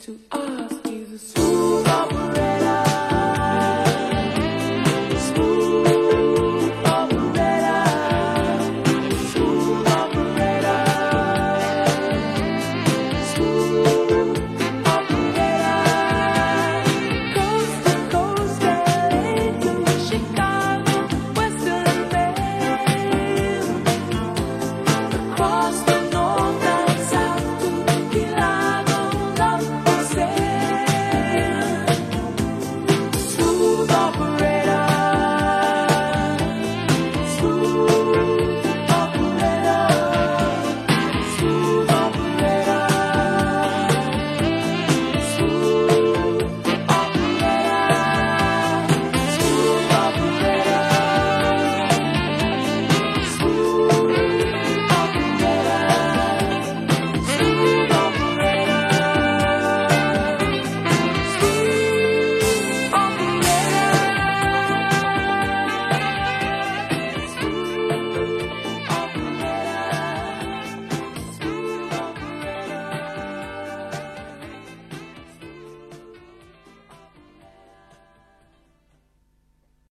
to ask Jesus who